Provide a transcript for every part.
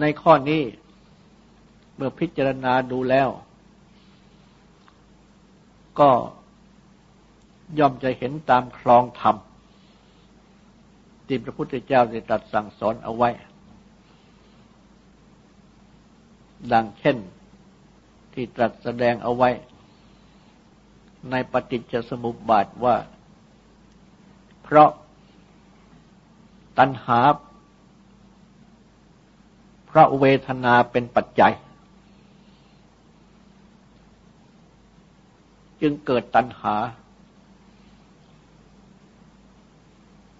ในข้อนี้เมื่อพิจารณาดูแล้ว ก็ย่อมจะเห็นตามคลองธรรมที่พระพุทธเจ้าได้ตรัสสั่งสอนเอาไว้ ดังเช่นที่ตรัสแสดงเอาไว้ ในปฏิจจสมุปบาทว่า เพราะตัณหา ราะเวทนาเป็นปัจจัย จึงเกิดตัณหา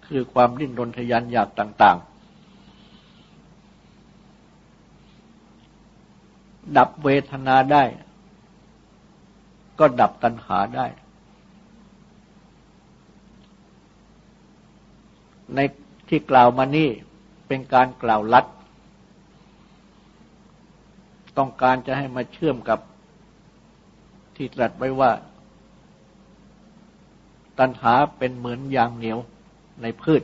คือความดิ้นรนทยานอยากต่าง ๆ ดับเวทนาได้ ก็ดับตัณหาได้ ในที่กล่าวมานี่เป็นการกล่าวลัด ต้องการจะให้มาเชื่อมกับที่ตรัสไว้ว่า ตัณหาเป็นเหมือนยางเหนียวในพืช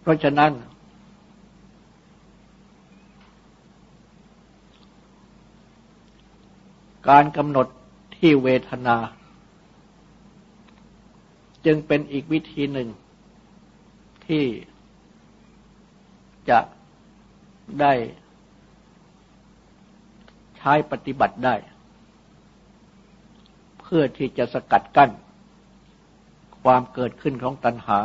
เพราะฉะนั้น การกำหนดที่เวทนา จึงเป็นอีกวิธีหนึ่ง ที่จะได้ใช้ปฏิบัติได้ เพื่อที่จะสกัดกั้น ความเกิดขึ้นของตัณหา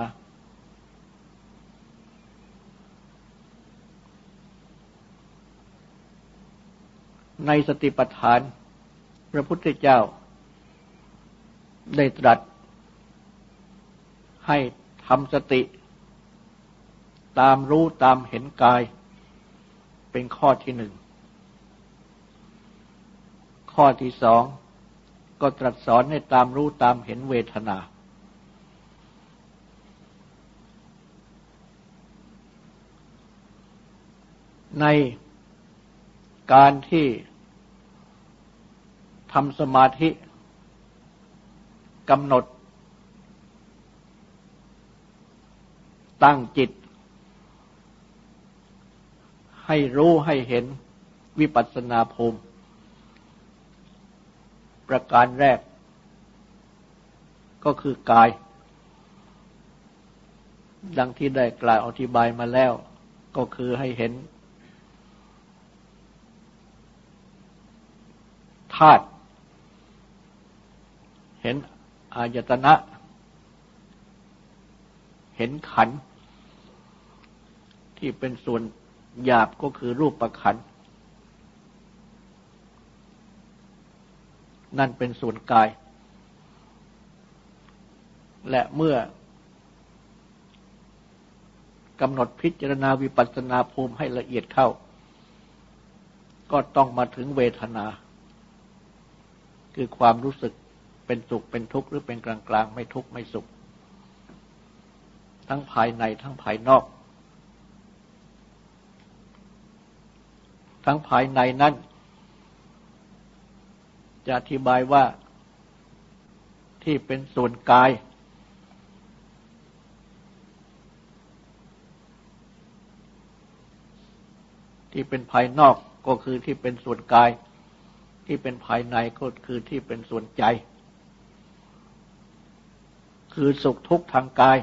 ในสติปัฏฐาน พระพุทธเจ้าได้ตรัส ให้ทำสติ ตามรู้ตามเห็นกาย เป็นข้อที่หนึ่ง ข้อที่สอง ก็ตรัสสอนให้ตามรู้ตามเห็นเวทนา ในการที่ทำสมาธิกำหนด ตั้งจิต ให้รู้ให้เห็นวิปัสสนาภูมิ ประการแรก ก็คือกาย ดังที่ได้กล่าวอธิบายมาแล้ว ก็คือให้เห็นธาตุเห็นอายตนะ เห็นขัน ที่เป็นส่วนหยาบก็คือรูปประขัน นั่นเป็นส่วนกาย และเมื่อกำหนดพิจารณาวิปัสสนาภูมิให้ละเอียดเข้า ก็ต้องมาถึงเวทนา คือความรู้สึกเป็นสุขเป็นทุกข์หรือเป็นกลางกลางไม่ทุกข์ไม่สุข ทั้งภายในทั้งภายนอก ทั้งภายในนั้น จะอธิบายว่าที่เป็นส่วนกาย ที่เป็นภายนอกก็คือที่เป็นส่วนกาย ที่เป็นภายในก็คือที่เป็นส่วนใจ คือสุขทุกข์ทางกาย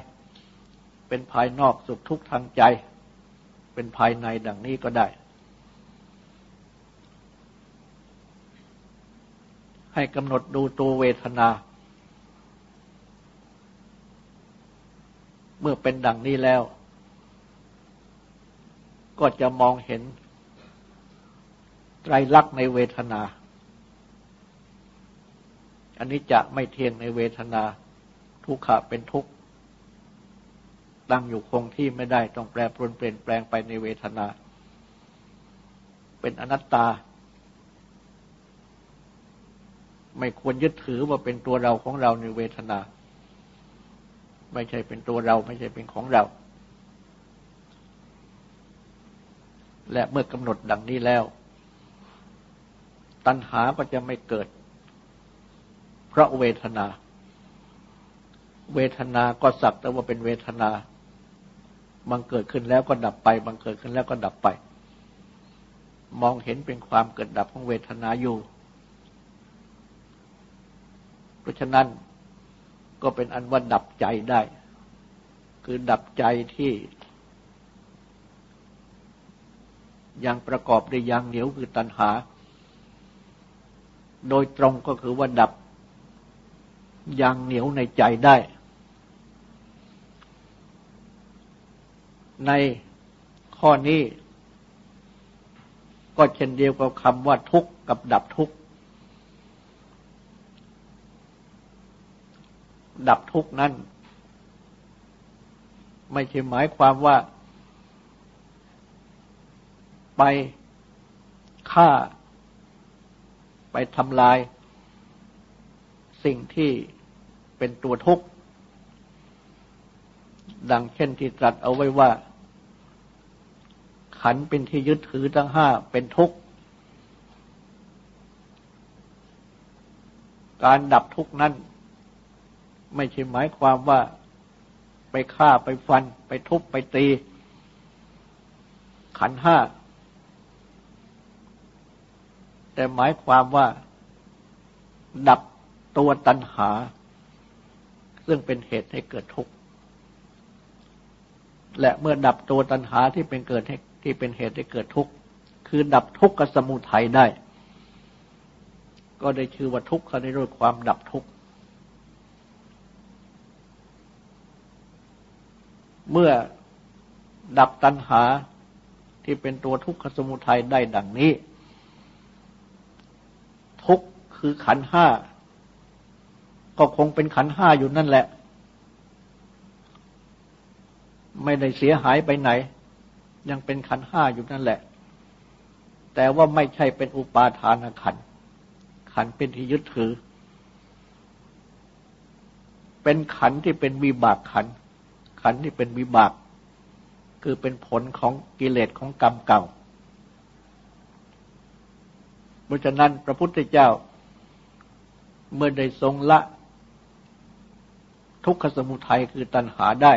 เป็นภายนอกสุขทุกข์ทางใจ เป็นภายในดังนี้ก็ได้ ให้กำหนดดูตัวเวทนา เมื่อเป็นดังนี้แล้ว ก็จะมองเห็นไตรลักษณ์ในเวทนา อันนี้จะไม่เที่ยงในเวทนา ทุกขะเป็นทุกข์ตั้งอยู่คงที่ไม่ได้ ต้องแปรปรวนเปลี่ยนแปลงไปในเวทนา เป็นอนัตตา ไม่ควรยึดถือว่าเป็นตัวเราของเราในเวทนา ไม่ใช่เป็นตัวเรา ไม่ใช่เป็นของเรา และเมื่อกำหนดดังนี้แล้ว ตัณหาก็จะไม่เกิด เพราะเวทนา เวทนาก็สักแต่ว่าเป็นเวทนาบังเกิดขึ้นแล้วก็ดับไปบังเกิดขึ้นแล้วก็ดับไป มองเห็นเป็นความเกิดดับของเวทนาอยู่ ราะฉะนั้นก็เป็นอันว่าดับใจได้ คือดับใจที่ยังประกอบด้วยยางเหนียวคือตัณหา โดยตรงก็คือว่าดับยางเหนียวในใจได้ ในข้อนี้ ก็เช่นเดียวกับคำว่าทุกข์กับดับทุกข์ ดับทุกข์นั้น ไม่ใช่หมายความว่า ไปฆ่า ไปทำลาย สิ่งที่เป็นตัวทุกข์ ดังเช่นที่ตรัสเอาไว้ว่า ขันเป็นที่ยึดถือทั้งห้าเป็นทุกข์ การดับทุกข์นั้น ไม่ใช่หมายความว่าไปฆ่าไปฟัน ไปทุบไปตี ขันห้า แต่หมายความว่า ดับตัวตัณหา ซึ่งเป็นเหตุให้เกิดทุกข์และเมื่อดับตัวตัณหาที่เป็นเกิดที่เป็นเหตุให้เกิดทุกข์คือดับทุกข์กับสมุทัยได้ ก็ได้ชื่อว่าทุกข์คนิโรธความดับทุกข์ เมื่อดับตัณหาที่เป็นตัวทุกขสมุทัยได้ดังนี้ ทุกคือขันห้า ก็คงเป็นขันห้าอยู่นั่นแหละ ไม่ได้เสียหายไปไหน ยังเป็นขันห้าอยู่นั่นแหละ แต่ว่าไม่ใช่เป็นอุปาทานขัน ขันเป็นที่ยึดถือ เป็นขันที่เป็นวิบากขัน ขันที่เป็นวิบาก คือเป็นผลของกิเลสของกรรมเก่า เพราะฉะนั้นพระพุทธเจ้า เมื่อได้ทรงละ ทุกขสมุทัยคือตัณหาได้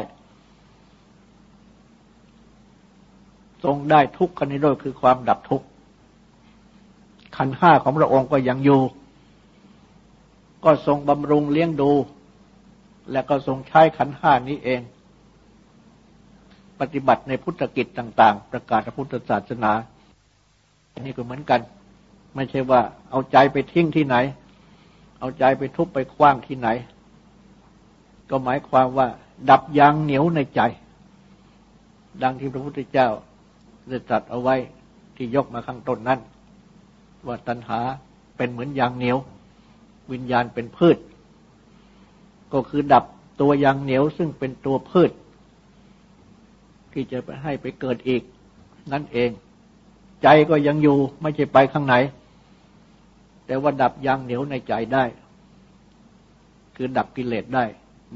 ทรงได้ทุกขนิโรธคือความดับทุกข์ขันห้าของพระองค์ก็ยังอยู่ ก็ทรงบำรุงเลี้ยงดู และก็ทรงใช้ขันห้านี้เอง ปฏิบัติในพุทธกิจต่าง ๆ ประกาศพระพุทธศาสนา อันนี้ก็เหมือนกัน ไม่ใช่ว่า เอาใจไปทิ้งที่ไหน เอาใจไปทุบไปคว้างที่ไหน ก็หมายความว่า ดับยางเหนียวในใจ ดังที่พระพุทธเจ้าได้ตรัสเอาไว้ที่ยกมาข้างต้นนั้น ว่าตัณหาเป็นเหมือนยางเหนียว วิญญาณเป็นพืช ก็คือดับตัวยางเหนียวซึ่งเป็นตัวพืช ที่จะไปให้ไปเกิดอีก นั่นเอง ใจก็ยังอยู่ไม่ใช่ไปข้างไหน แต่ว่าดับยางเหนียวในใจได้ คือดับกิเลสได้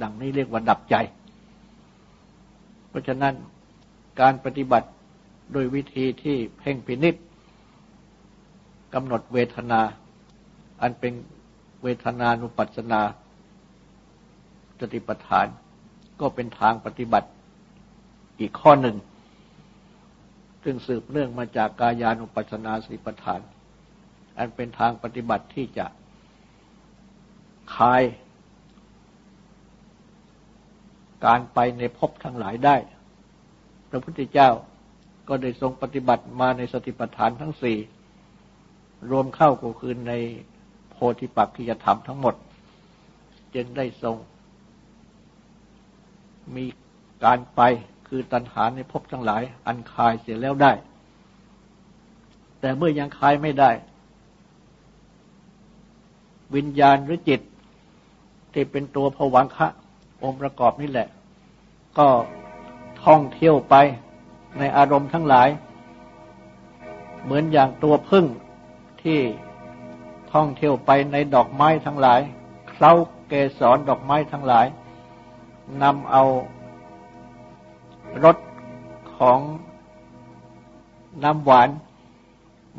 ดังนี้เรียกว่าดับใจ เพราะฉะนั้นการปฏิบัติโดยวิธีที่เพ่งพินิษกำหนดเวทนา อันเป็นเวทนานุปัสสนาสติปัฏฐาน ก็เป็นทางปฏิบัติ อีกข้อหนึ่ง ซึ่งสืบเนื่องมาจากกายานุปัสสนาสติปัฏฐาน อันเป็นทางปฏิบัติที่จะคลาย การไปในภพทั้งหลายได้ พระพุทธเจ้าก็ได้ทรงปฏิบัติมาในสติปัฏฐานทั้งสี่รวมเข้าก็คือในโพธิปักขิยธรรมทั้งหมด จึงได้ทรงมีการไป คือตัณหาในภพทั้งหลาย อันคลายเสียแล้วได้ แต่เมื่อยังคลายไม่ได้ วิญญาณหรือจิต ที่เป็นตัวผวังคะองค์ประกอบนี่แหละ ก็ท่องเที่ยวไปในอารมณ์ทั้งหลาย เหมือนอย่างตัวพึ่งที่ท่องเที่ยวไปในดอกไม้ทั้งหลายเคล้าเกสรดอกไม้ทั้งหลายนำเอา รสของน้ำหวาน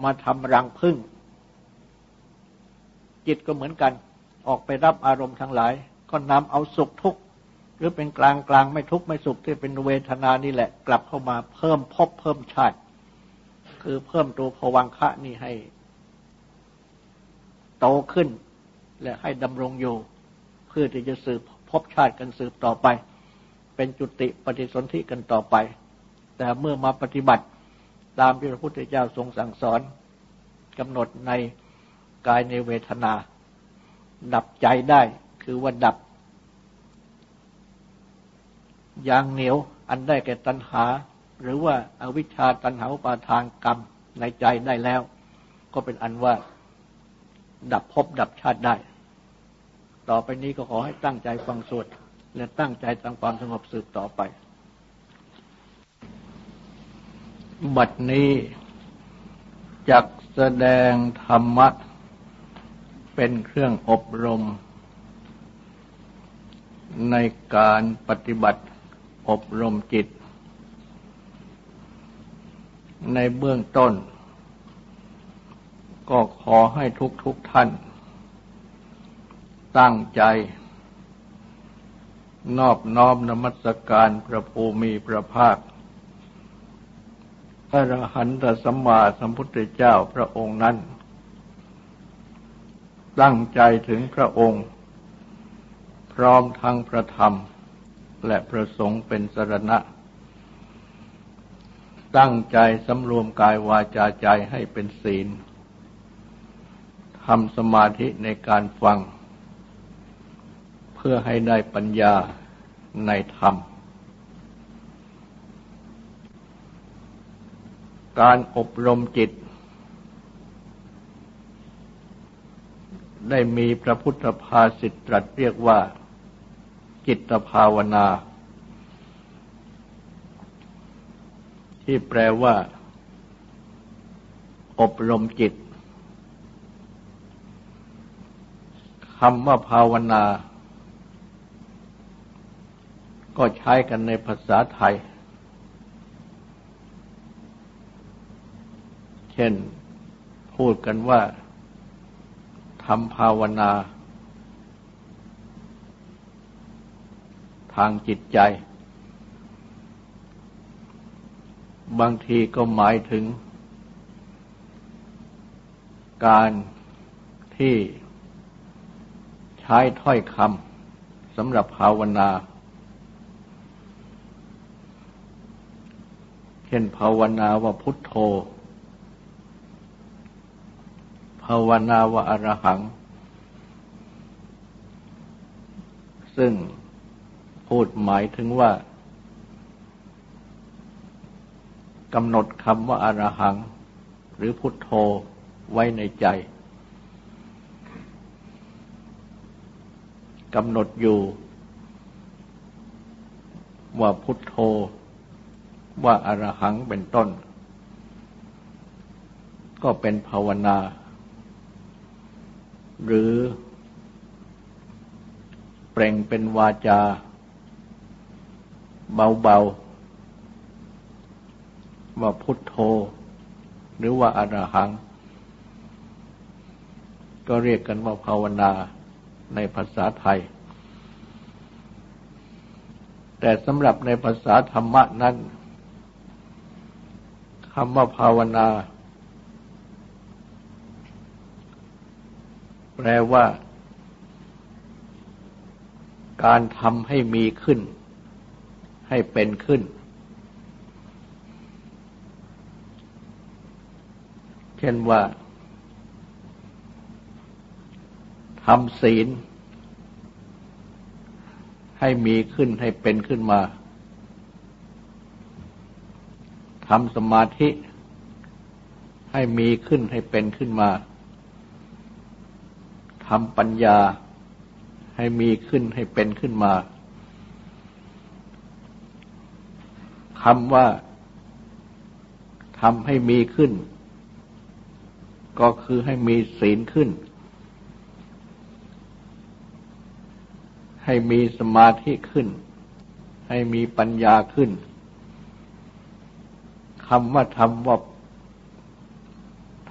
มาทำรังพึ่ง จิตก็เหมือนกัน ออกไปรับอารมณ์ทั้งหลาย ก็นำเอาสุขทุกข์ หรือเป็นกลางกลางไม่ทุกข์ไม่สุขที่เป็นเวทนานี่แหละ กลับเข้ามาเพิ่มพบเพิ่มชาติ คือเพิ่มตัวภวังคะนี่ให้ โตขึ้น และให้ดำรงอยู่ เพื่อที่จะสืบพบชาติกันสืบต่อไป เป็นจุติปฏิสนธิกันต่อไป แต่เมื่อมาปฏิบัติตามที่พระพุทธเจ้าทรงสั่งสอนกำหนดในกายในเวทนา ดับใจได้คือว่าดับยางเหนียวอันได้แก่ตัณหา หรือว่าอาวิชชาตัณหาปาทานกรรมในใจได้แล้ว ก็เป็นอันว่า ดับภพดับชาติได้ ต่อไปนี้ก็ขอให้ตั้งใจฟังสวด และตั้งใจทำความสงบสืบต่อไป บัดนี้จักแสดงธรรมะ เป็นเครื่องอบรม ในการปฏิบัติอบรมจิต ในเบื้องต้น ก็ขอให้ทุกทุกท่าน ตั้งใจ นอบน้อมนมัสการพระภูมิพระภาคอรหันตสัมมาสัมพุทธเจ้าพระองค์นั้น ตั้งใจถึงพระองค์ พร้อมทั้งพระธรรมและประสงค์เป็นสรณะ ตั้งใจสำรวมกายวาจาใจให้เป็นศีลทำสมาธิในการฟัง เพื่อให้ได้ปัญญาในธรรม การอบรมจิต ได้มีพระพุทธภาษิตตรัสเรียกว่า จิตภาวนา ที่แปลว่า อบรมจิตคำว่าภาวนา ก็ใช้กันในภาษาไทย เช่นพูดกันว่าทำภาวนา ทางจิตใจ บางทีก็หมายถึง การที่ใช้ถ้อยคำสำหรับภาวนา เช่นภาวนาว่าพุทโธ ภาวนาว่าอรหัง ซึ่งพูดหมายถึงว่ากำหนดคำว่าอารหัง หรือพุทโธไว้ในใจกำหนดอยู่ ว่าพุทโธ ว่าอารหังเป็นต้น ก็เป็นภาวนา หรือ เปล่งเป็นวาจา เบาๆ ว่าพุทโธ หรือว่าอรหัง ก็เรียกกันว่าภาวนาในภาษาไทย แต่สำหรับในภาษาธรรมะนั้น คำว่าภาวนา แปลว่า การทำให้มีขึ้น ให้เป็นขึ้น เช่นว่าทำศีล ให้มีขึ้นให้เป็นขึ้นมา ทำสมาธิให้มีขึ้นให้เป็นขึ้นมาทำปัญญาให้มีขึ้นให้เป็นขึ้นมาคำว่าทำให้มีขึ้น ก็คือให้มีศีลขึ้น ให้มีสมาธิขึ้น ให้มีปัญญาขึ้น คำว่าทำว่า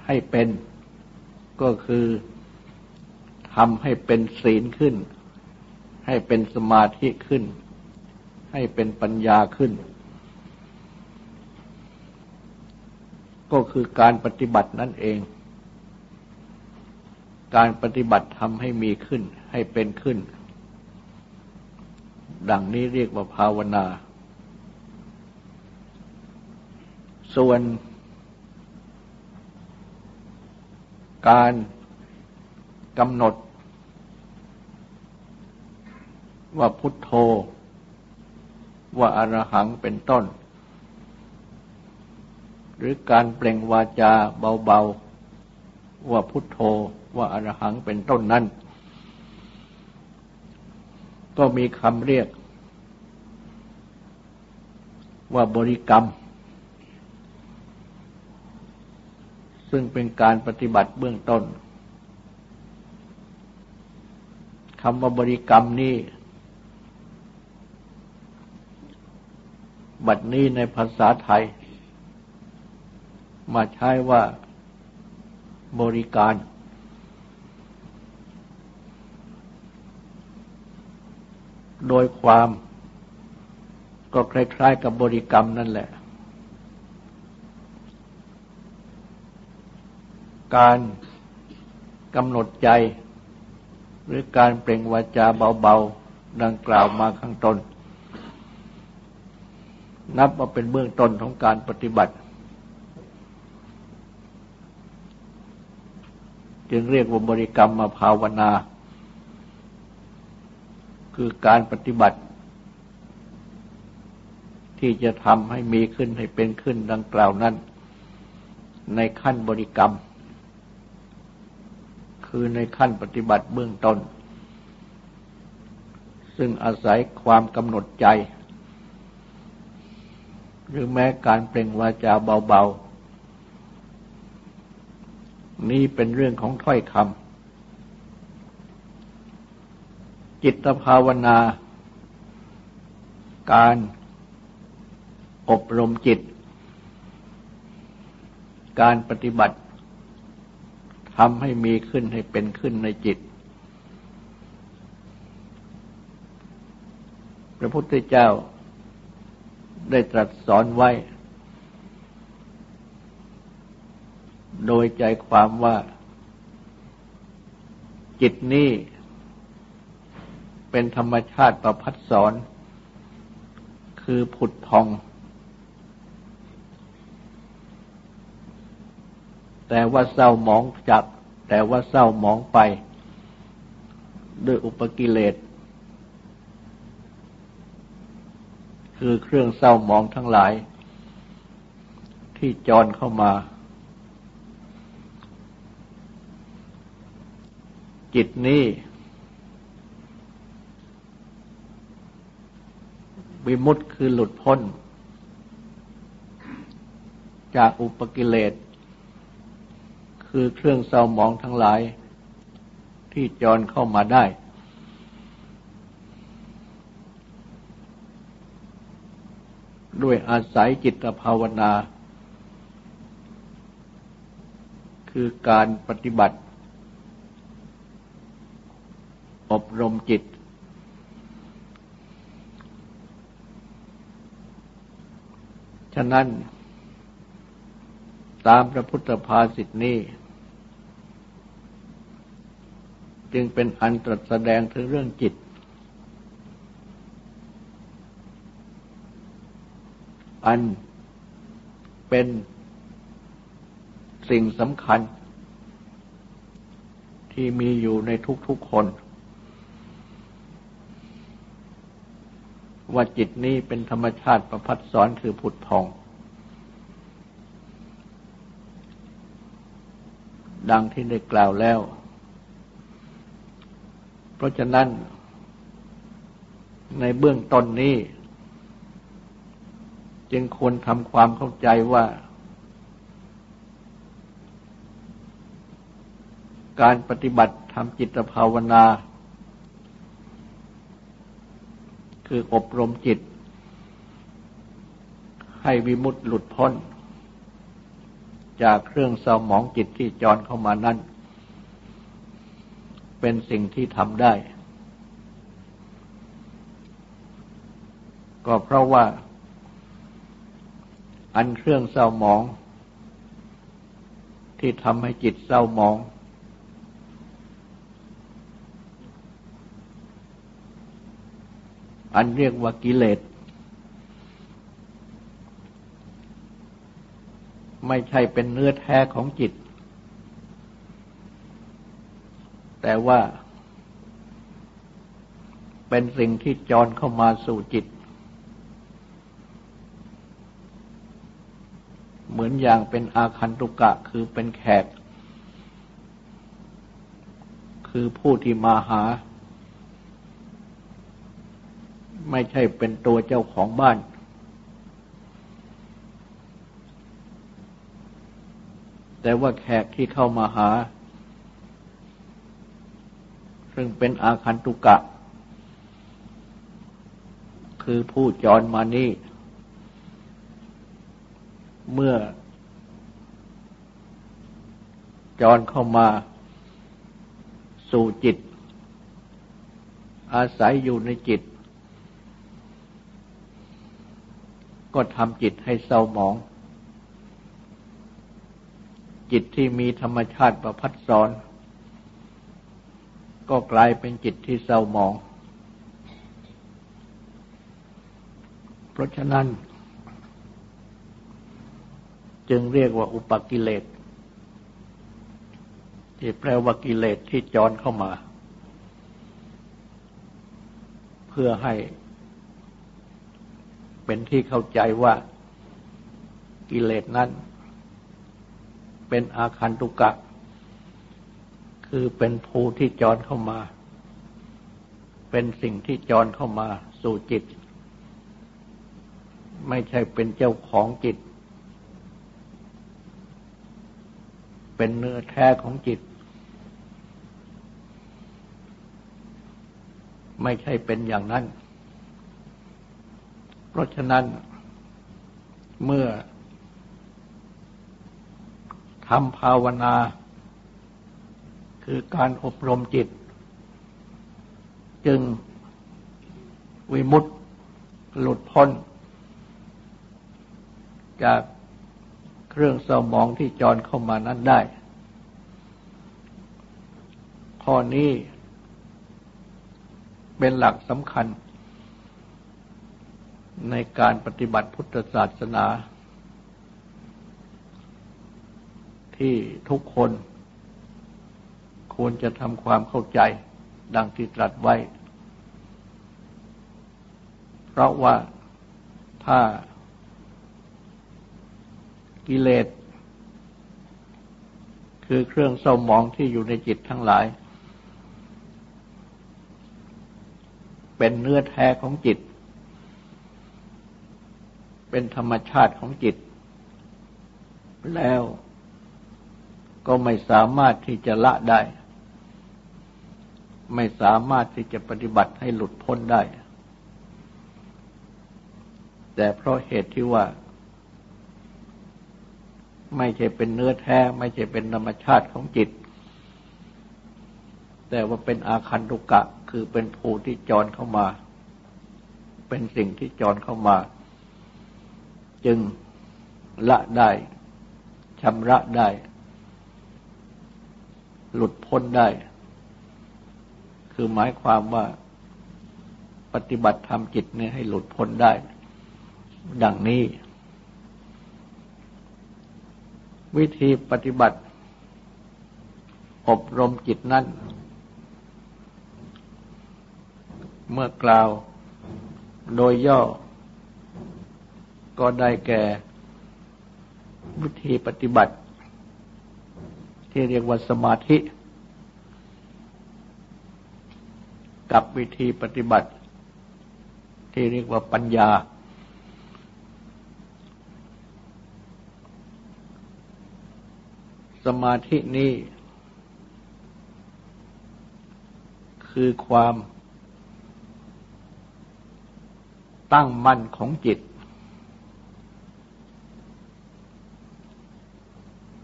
ให้เป็นก็คือทำให้เป็นศีลขึ้น ให้เป็นสมาธิขึ้น ให้เป็นปัญญาขึ้น ก็คือการปฏิบัตินั่นเอง การปฏิบัติทำให้มีขึ้น ให้เป็นขึ้น ดังนี้เรียกว่าภาวนา ส่วนการกำหนด ว่าพุทโธ ว่าอรหังเป็นต้น หรือการเปล่งวาจาเบาๆ ว่าพุทโธ ว่าอรหังเป็นต้นนั้น ก็มีคำเรียก ว่าบริกรรม ซึ่งเป็นการปฏิบัติเบื้องต้นคำว่าบริกรรมนี้ บัดนี้ในภาษาไทย มาใช้ว่าบริการ โดยความก็คล้ายๆกับบริกรรมนั่นแหละ การกำหนดใจ หรือการเปล่งวาจาเบาๆ ดังกล่าวมาข้างต้น นับว่าเป็นเบื้องต้นของการปฏิบัติ จึงเรียกว่าบริกรรมมาภาวนา คือการปฏิบัติ ที่จะทำให้มีขึ้นให้เป็นขึ้นดังกล่าวนั้น ในขั้นบริกรรม คือในขั้นปฏิบัติเบื้องต้น ซึ่งอาศัยความกำหนดใจ หรือแม้การเปล่งวาจาเบาๆ นี่เป็นเรื่องของถ้อยคำจิตภาวนา การอบรมจิต การปฏิบัติ ทำให้มีขึ้นให้เป็นขึ้นในจิต พระพุทธเจ้าได้ตรัสสอนไว้ โดยใจความว่า จิตนี้เป็นธรรมชาติประพัดสอน คือผุดพอง แต่ว่าเศร้าหมองจับแต่ว่าเศร้าหมองไป ด้วยอุปกิเลส คือเครื่องเศร้าหมองทั้งหลาย ที่จรเข้ามา จิตนี้ วิมุตต์คือหลุดพ้น จากอุปกิเลส คือเครื่องเศร้าหมองทั้งหลายที่จรเข้ามาได้ ด้วยอาศัยจิตภาวนา คือการปฏิบัติ อบรมจิต ฉะนั้น ตามพระพุทธภาษิตนี้ จึงเป็นอันตรัสแสดงถึงเรื่องจิต อันเป็นสิ่งสำคัญ ที่มีอยู่ในทุกๆคน ว่าจิตนี้เป็นธรรมชาติประพัดสอนคือผุดพอง ดังที่ได้กล่าวแล้ว เพราะฉะนั้นในเบื้องต้นนี้ จึงควรทำความเข้าใจว่า การปฏิบัติทำจิตภาวนา คืออบรมจิต ให้วิมุตติหลุดพ้น จากเครื่องเศร้าหมองจิตที่จรเข้ามานั้น เป็นสิ่งที่ทำได้ ก็เพราะว่า อันเครื่องเศร้าหมอง ที่ทำให้จิตเศร้าหมอง อันเรียกว่ากิเลส ไม่ใช่เป็นเนื้อแท้ของจิต แต่ว่าเป็นสิ่งที่จรเข้ามาสู่จิต เหมือนอย่างเป็นอาคันตุกะคือเป็นแขก คือผู้ที่มาหา ไม่ใช่เป็นตัวเจ้าของบ้าน แต่ว่าแขกที่เข้ามาหา ซึ่งเป็นอาคันตุกะ คือผู้จรมานี่เมื่อ จรเข้ามาสู่จิต อาศัยอยู่ในจิต ก็ทำจิตให้เศร้าหมอง จิตที่มีธรรมชาติประพัดสอน ก็กลายเป็นจิตที่เศร้าหมอง เพราะฉะนั้น จึงเรียกว่าอุปกิเลสที่แปลว่ากิเลสที่จรเข้ามา เพื่อให้เป็นที่เข้าใจว่ากิเลสนั้น เป็นอาคันตุกะ คือเป็นภูที่จรเข้ามา เป็นสิ่งที่จรเข้ามาสู่จิต ไม่ใช่เป็นเจ้าของจิต เป็นเนื้อแท้ของจิต ไม่ใช่เป็นอย่างนั้น เพราะฉะนั้นเมื่อ ทำภาวนา คือการอบรมจิต จึงวิมุตติหลุดพ้น จากเครื่องสมองที่จรเข้ามานั้นได้ ข้อนี้เป็นหลักสำคัญในการปฏิบัติพุทธศาสนา ที่ทุกคนควรจะทำความเข้าใจดังที่ตรัสไว้ เพราะว่าถ้ากิเลสคือเครื่องเศร้าหมองที่อยู่ในจิตทั้งหลาย เป็นเนื้อแท้ของจิต เป็นธรรมชาติของจิต แล้ว ก็ไม่สามารถที่จะละได้ ไม่สามารถที่จะปฏิบัติให้หลุดพ้นได้ แต่เพราะเหตุที่ว่า ไม่ใช่เป็นเนื้อแท้ ไม่ใช่เป็นธรรมชาติของจิต แต่ว่าเป็นอาคันตุกะ คือเป็นภูที่จรเข้ามา เป็นสิ่งที่จรเข้ามา จึงละได้ชำระได้ หลุดพ้นได้ คือหมายความว่าปฏิบัติธรรมจิตเนี่ยให้หลุดพ้นได้ ดังนี้ วิธีปฏิบัติ อบรมจิตนั้นเมื่อกล่าวโดยย่อ ก็ได้แก่ วิธีปฏิบัติ ที่เรียกว่าสมาธิ กับวิธีปฏิบัติ ที่เรียกว่าปัญญา สมาธินี้ คือความตั้งมั่นของจิต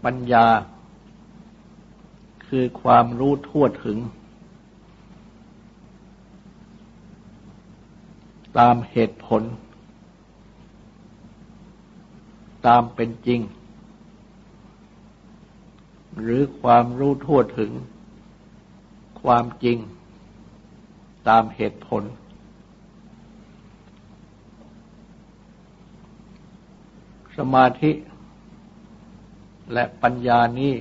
ปัญญา คือความรู้ทั่วถึง ตามเหตุผล ตามเป็นจริง หรือความรู้ทั่วถึง ความจริง ตามเหตุผล สมาธิและปัญญานี้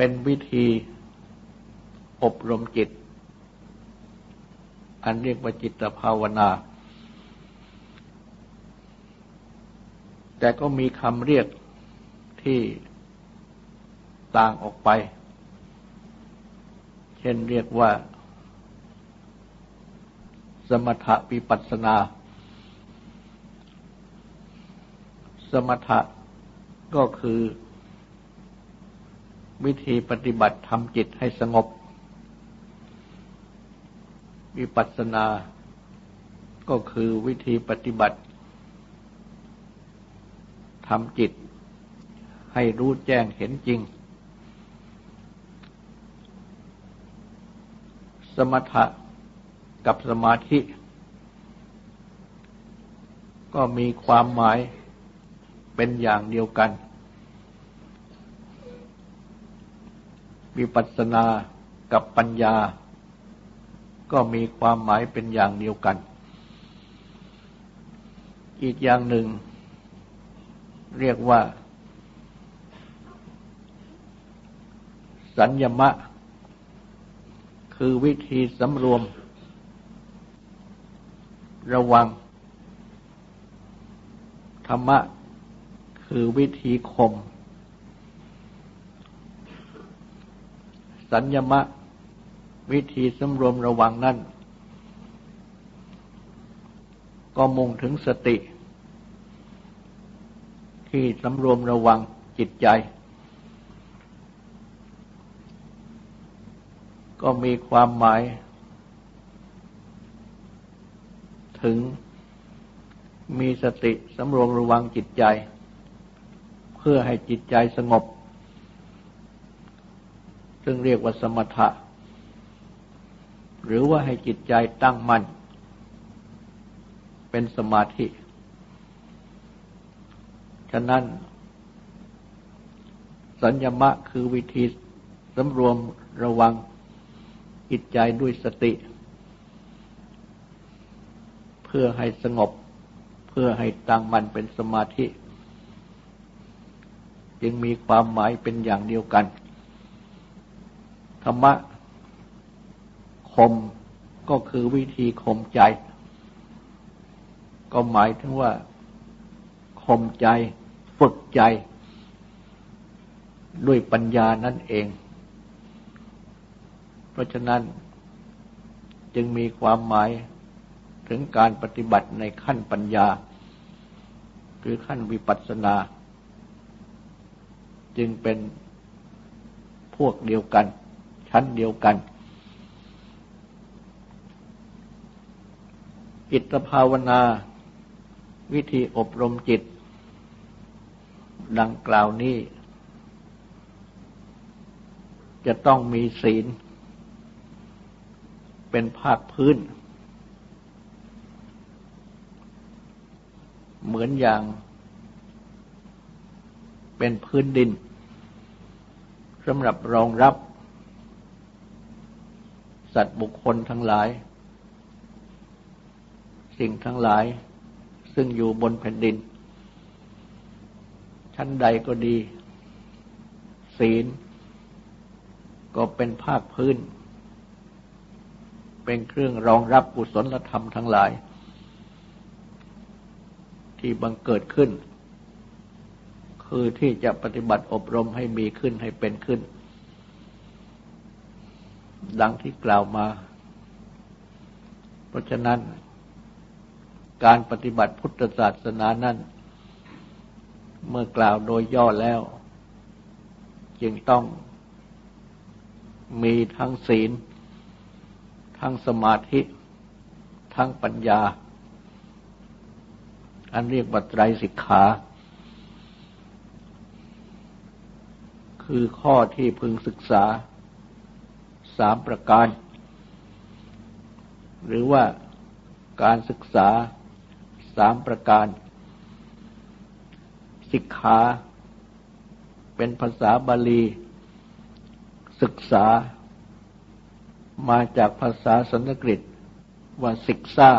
เป็นวิธีอบรมจิต อันเรียกว่าจิตภาวนา แต่ก็มีคำเรียกที่ต่างออกไป เช่นเรียกว่า สมถะวิปัสสนา สมถะก็คือ วิธีปฏิบัติทำจิตให้สงบ วิปัสสนา ก็คือวิธีปฏิบัติทำจิตให้รู้แจ้งเห็นจริง สมถะกับสมาธิ ก็มีความหมายเป็นอย่างเดียวกัน วิปัสสนากับปัญญา ก็มีความหมายเป็นอย่างเดียวกัน อีกอย่างหนึ่ง เรียกว่า สัญญมะ คือวิธีสำรวม ระวัง ธรรมะ คือวิธีคม สัญญมะ วิธีสำรวมระวังนั่น ก็มุ่งถึงสติ ที่สำรวมระวังจิตใจ ก็มีความหมาย ถึงมีสติสำรวมระวังจิตใจ เพื่อให้จิตใจสงบ ซึ่งเรียกว่าสมถะ หรือว่าให้จิตใจตั้งมั่น เป็นสมาธิ ฉะนั้น สัญญมะคือวิธีสำรวมระวังจิตใจด้วยสติ เพื่อให้สงบ เพื่อให้ตั้งมั่นเป็นสมาธิ จึงมีความหมายเป็นอย่างเดียวกัน ธรรมะคมก็คือวิธีข่มใจ ก็หมายถึงว่าข่มใจ ฝึกใจ ด้วยปัญญานั่นเอง เพราะฉะนั้นจึงมีความหมายถึงการปฏิบัติในขั้นปัญญา คือขั้นวิปัสสนา จึงเป็นพวกเดียวกัน ชั้นเดียวกัน จิตภาวนา วิธีอบรมจิต ดังกล่าวนี้ จะต้องมีศีล เป็นภาคพื้น เหมือนอย่างเป็นพื้นดินสำหรับรองรับ สัตว์บุคคลทั้งหลาย สิ่งทั้งหลาย ซึ่งอยู่บนแผ่นดิน ชั้นใดก็ดี ศีล ก็เป็นภาคพื้น เป็นเครื่องรองรับกุศลธรรมทั้งหลาย ที่บังเกิดขึ้น คือที่จะปฏิบัติอบรมให้มีขึ้นให้เป็นขึ้น ดังที่กล่าวมา เพราะฉะนั้น การปฏิบัติพุทธศาสนานั้น เมื่อกล่าวโดยย่อแล้ว จึงต้องมีทั้งศีล ทั้งสมาธิ ทั้งปัญญา อันเรียกบัตรายสิกขา คือข้อที่พึงศึกษา สามประการ หรือว่าการศึกษาสามประการ สิกขาเป็นภาษาบาลี ศึกษา มาจากภาษาสันสกฤตว่าศึกษา